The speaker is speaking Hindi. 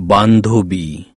बांधोबी।